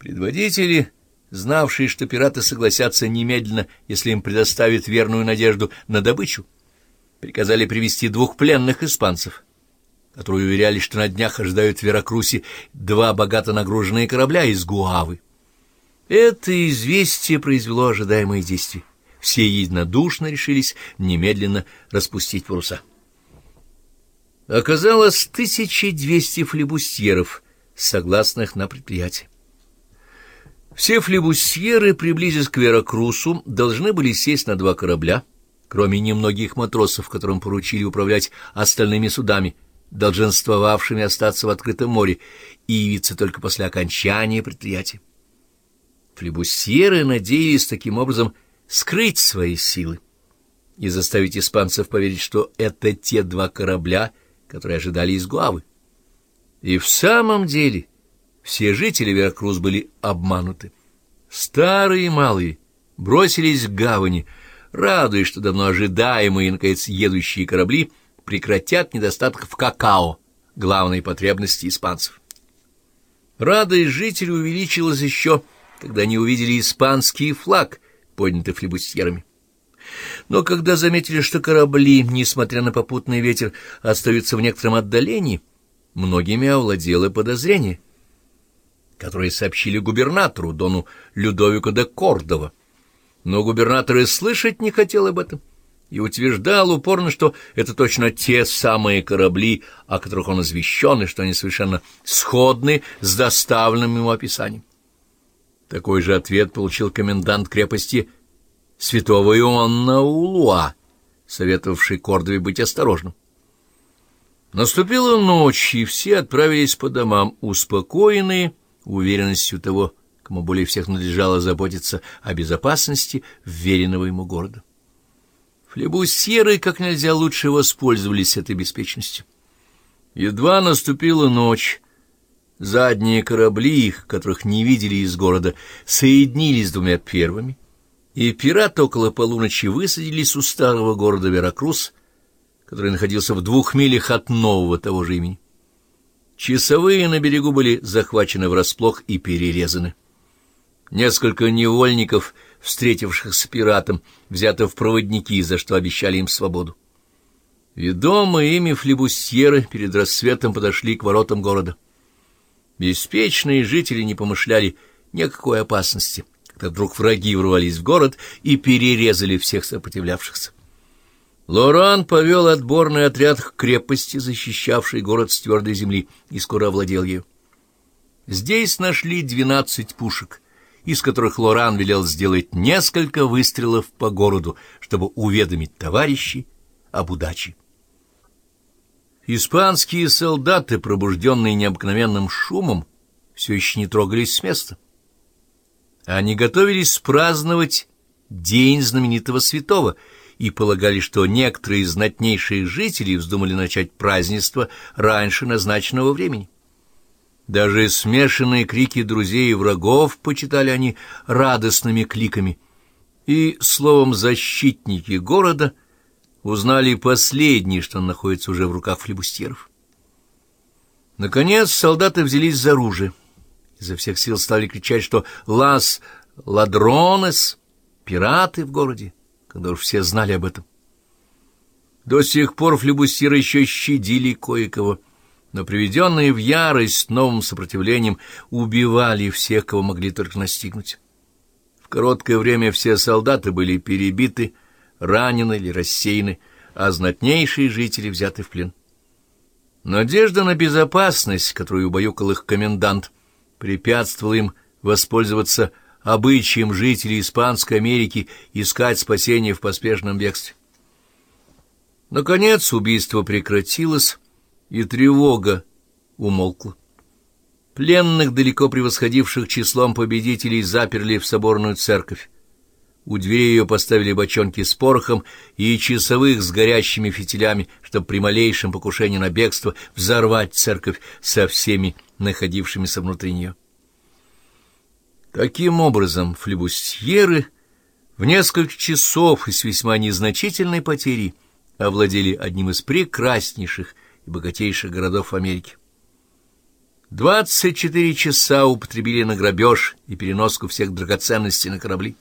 Предводители, знавшие, что пираты согласятся немедленно, если им предоставят верную надежду на добычу, приказали привести двух пленных испанцев, которые уверяли, что на днях ожидают в Веракрусе два богато нагруженные корабля из Гуавы. Это известие произвело ожидаемые действия. Все единодушно решились немедленно распустить паруса. Оказалось 1200 флебустьеров, согласных на предприятие. Все флебусьеры, приблизясь к Веракрусу, должны были сесть на два корабля, кроме немногих матросов, которым поручили управлять остальными судами, долженствовавшими остаться в открытом море и явиться только после окончания предприятия. Флебусьеры надеялись таким образом скрыть свои силы и заставить испанцев поверить, что это те два корабля, которые ожидали из Гуавы. И в самом деле все жители Веракрус были обмануты. Старые и малые бросились к гавани, радуясь, что давно ожидаемые, наконец, едущие корабли прекратят недостаток в какао, главной потребности испанцев. Радость жителей увеличилась еще, когда они увидели испанский флаг, поднятый флебустьерами. Но когда заметили, что корабли, несмотря на попутный ветер, остаются в некотором отдалении, многими овладело подозрение, которое сообщили губернатору, дону Людовику де Кордова. Но губернатор и слышать не хотел об этом и утверждал упорно, что это точно те самые корабли, о которых он извещен, и что они совершенно сходны с доставленным ему описанием. Такой же ответ получил комендант крепости святого Иоанна Улуа, советовавший Кордове быть осторожным. Наступила ночь, и все отправились по домам, успокоенные уверенностью того, кому более всех надлежало заботиться о безопасности вверенного ему города. Флебусьеры как нельзя лучше воспользовались этой беспечностью. Едва наступила ночь, задние корабли их, которых не видели из города, соединились с двумя первыми, и пираты около полуночи высадились у старого города Веракрус, который находился в двух милях от нового того же имени. Часовые на берегу были захвачены врасплох и перерезаны. Несколько невольников, встретившихся с пиратом, взято в проводники, за что обещали им свободу. Ведомые ими флебустьеры перед рассветом подошли к воротам города. Беспечные жители не помышляли ни о какой опасности, когда вдруг враги ворвались в город и перерезали всех сопротивлявшихся. Лоран повел отборный отряд к крепости, защищавшей город с твердой земли, и скоро овладел ею. Здесь нашли двенадцать пушек, из которых Лоран велел сделать несколько выстрелов по городу, чтобы уведомить товарищей об удаче. Испанские солдаты, пробужденные необыкновенным шумом, все еще не трогались с места. Они готовились праздновать День знаменитого святого — и полагали, что некоторые из знатнейших жителей вздумали начать празднество раньше назначенного времени. Даже смешанные крики друзей и врагов почитали они радостными кликами, и, словом, защитники города узнали последние, что он находится уже в руках флебустьеров. Наконец солдаты взялись за оружие. Изо всех сил стали кричать, что «Лас Ладронес» — пираты в городе когда уж все знали об этом. До сих пор флебустиры еще щадили кое-кого, но приведенные в ярость новым сопротивлением убивали всех, кого могли только настигнуть. В короткое время все солдаты были перебиты, ранены или рассеяны, а знатнейшие жители взяты в плен. Надежда на безопасность, которую убаюкал их комендант, препятствовала им воспользоваться обычаем жителей Испанской Америки искать спасение в поспешном бегстве. Наконец убийство прекратилось, и тревога умолкла. Пленных, далеко превосходивших числом победителей, заперли в соборную церковь. У двери ее поставили бочонки с порохом и часовых с горящими фитилями, чтобы при малейшем покушении на бегство взорвать церковь со всеми находившимися внутри нее. Таким образом, флебустьеры в несколько часов и с весьма незначительной потерей овладели одним из прекраснейших и богатейших городов Америки. Двадцать четыре часа употребили на грабеж и переноску всех драгоценностей на корабли.